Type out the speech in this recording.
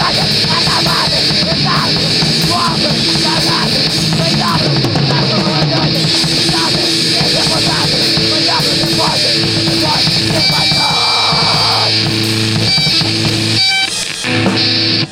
ai, ai, ai.